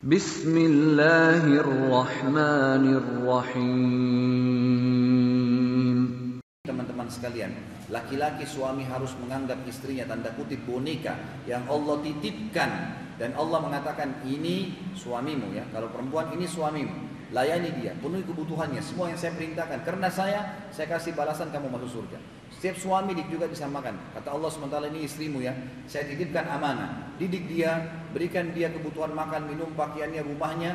Bismillahirrahmanirrahim. Teman-teman sekalian, laki-laki suami harus menganggap istrinya tanda kutip boneka yang Allah titipkan dan Allah mengatakan ini suamimu ya. Kalau perempuan ini suamimu. Layani dia, penuhi kebutuhannya, semua yang saya perintahkan. Karena saya, saya kasih balasan kamu masuk surga. Setiap suami juga disamakan. Kata Allah SWT ini istrimu ya, saya titipkan amanah. Didik dia, berikan dia kebutuhan makan, minum, pakaiannya, rumahnya.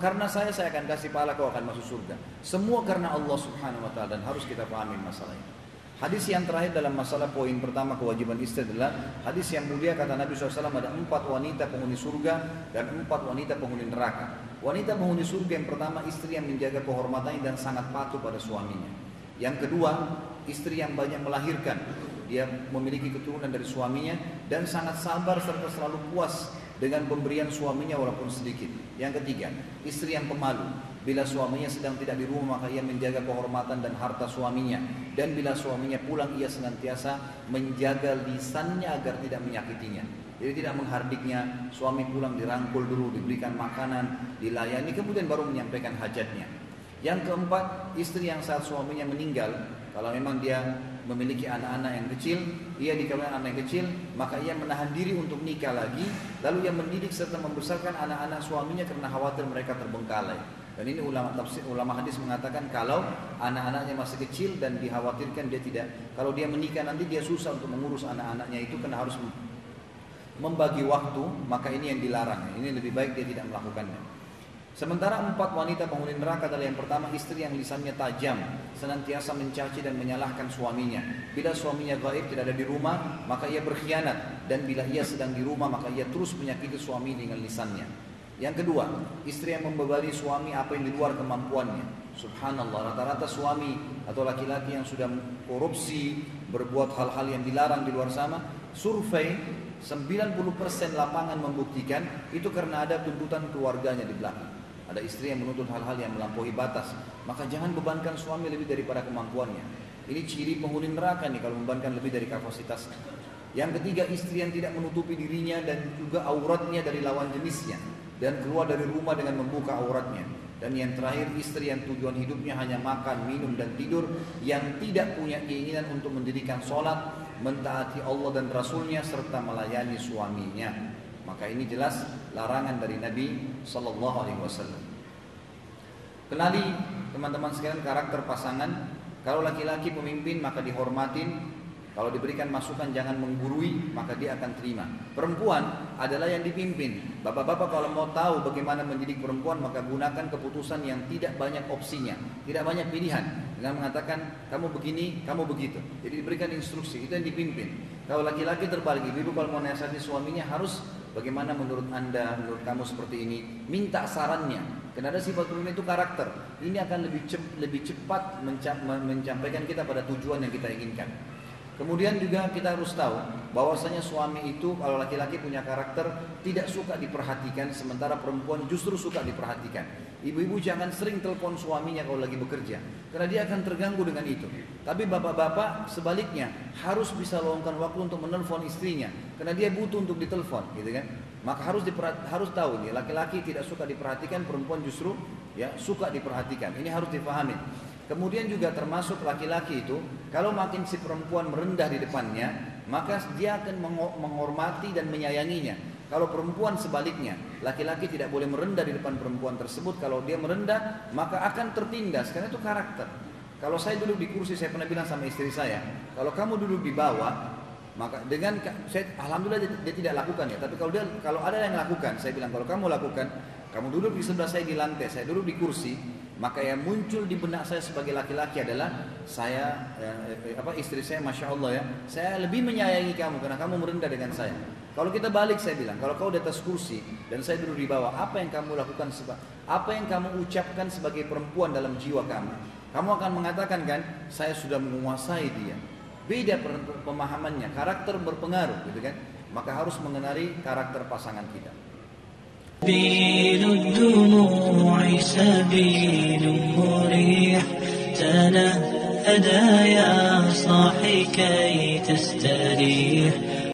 karena saya, saya akan kasih pahala kau akan masuk surga. Semua karena Allah Subhanahu Wa Taala dan harus kita pahami masalah ini. Hadis yang terakhir dalam masalah poin pertama kewajiban istri adalah hadis yang mulia kata Nabi SAW ada empat wanita penghuni surga dan empat wanita penghuni neraka. Wanita penghuni surga yang pertama istri yang menjaga kehormatannya dan sangat patuh pada suaminya. Yang kedua istri yang banyak melahirkan. Dia memiliki keturunan dari suaminya dan sangat sabar serta selalu puas dengan pemberian suaminya walaupun sedikit. Yang ketiga, istri yang pemalu. Bila suaminya sedang tidak di rumah maka ia menjaga kehormatan dan harta suaminya. Dan bila suaminya pulang ia senantiasa menjaga lisannya agar tidak menyakitinya. Jadi tidak menghardiknya, suami pulang dirangkul dulu, diberikan makanan, dilayani, kemudian baru menyampaikan hajatnya. Yang keempat, istri yang saat suaminya meninggal, kalau memang dia memiliki anak-anak yang kecil, ia dikawinkan anak yang kecil, maka ia menahan diri untuk nikah lagi, lalu ia mendidik serta membesarkan anak-anak suaminya karena khawatir mereka terbengkalai. Dan ini ulama tafsir, ulama hadis mengatakan kalau anak-anaknya masih kecil dan dikhawatirkan dia tidak, kalau dia menikah nanti dia susah untuk mengurus anak-anaknya itu karena harus membagi waktu, maka ini yang dilarang. Ini lebih baik dia tidak melakukannya. Sementara empat wanita penghuni neraka adalah yang pertama istri yang lisannya tajam, senantiasa mencaci dan menyalahkan suaminya. Bila suaminya gaib tidak ada di rumah, maka ia berkhianat dan bila ia sedang di rumah, maka ia terus menyakiti suami dengan lisannya. Yang kedua, istri yang membebani suami apa yang di luar kemampuannya. Subhanallah, rata-rata suami atau laki-laki yang sudah korupsi, berbuat hal-hal yang dilarang di luar sana, survei 90% lapangan membuktikan itu karena ada tuntutan keluarganya di belakang. Ada istri yang menuntut hal-hal yang melampaui batas. Maka jangan bebankan suami lebih daripada kemampuannya. Ini ciri penghuni neraka nih kalau membebankan lebih dari kapasitasnya. Yang ketiga istri yang tidak menutupi dirinya dan juga auratnya dari lawan jenisnya dan keluar dari rumah dengan membuka auratnya. Dan yang terakhir istri yang tujuan hidupnya hanya makan, minum dan tidur yang tidak punya keinginan untuk mendirikan sholat, mentaati Allah dan Rasulnya serta melayani suaminya. Maka ini jelas larangan dari Nabi Sallallahu Alaihi Wasallam. Kenali teman-teman sekalian karakter pasangan. Kalau laki-laki pemimpin maka dihormatin, kalau diberikan masukan jangan menggurui, maka dia akan terima. Perempuan adalah yang dipimpin. Bapak-bapak kalau mau tahu bagaimana mendidik perempuan, maka gunakan keputusan yang tidak banyak opsinya, tidak banyak pilihan. Dengan mengatakan kamu begini, kamu begitu. Jadi diberikan instruksi, itu yang dipimpin. Kalau laki-laki terbalik, ibu kalau mau nasihati suaminya harus bagaimana menurut anda, menurut kamu seperti ini. Minta sarannya. Karena ada sifat pemimpin itu karakter. Ini akan lebih cepat, lebih cepat kita pada tujuan yang kita inginkan. Kemudian juga kita harus tahu bahwasanya suami itu kalau laki-laki punya karakter tidak suka diperhatikan sementara perempuan justru suka diperhatikan. Ibu-ibu jangan sering telepon suaminya kalau lagi bekerja karena dia akan terganggu dengan itu. Tapi bapak-bapak sebaliknya harus bisa luangkan waktu untuk menelpon istrinya karena dia butuh untuk ditelepon gitu kan. Maka harus harus tahu nih laki-laki tidak suka diperhatikan perempuan justru ya suka diperhatikan. Ini harus dipahami. Kemudian juga termasuk laki-laki itu, kalau makin si perempuan merendah di depannya, maka dia akan menghormati dan menyayanginya. Kalau perempuan sebaliknya, laki-laki tidak boleh merendah di depan perempuan tersebut. Kalau dia merendah, maka akan tertindas karena itu karakter. Kalau saya duduk di kursi, saya pernah bilang sama istri saya, kalau kamu duduk di bawah, maka dengan saya alhamdulillah dia, dia tidak lakukan ya. Tapi kalau dia kalau ada yang lakukan, saya bilang kalau kamu lakukan, kamu duduk di sebelah saya di lantai, saya duduk di kursi, maka yang muncul di benak saya sebagai laki-laki adalah saya eh, eh, apa istri saya masya Allah ya. Saya lebih menyayangi kamu karena kamu merendah dengan saya. Kalau kita balik saya bilang kalau kau di atas kursi dan saya duduk di bawah apa yang kamu lakukan sebab apa yang kamu ucapkan sebagai perempuan dalam jiwa kamu? Kamu akan mengatakan kan saya sudah menguasai dia. Beda pemahamannya karakter berpengaruh gitu kan? Maka harus mengenali karakter pasangan kita. سبيل مريح. تنهدى يا صاحي كي تستريح.